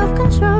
self-control.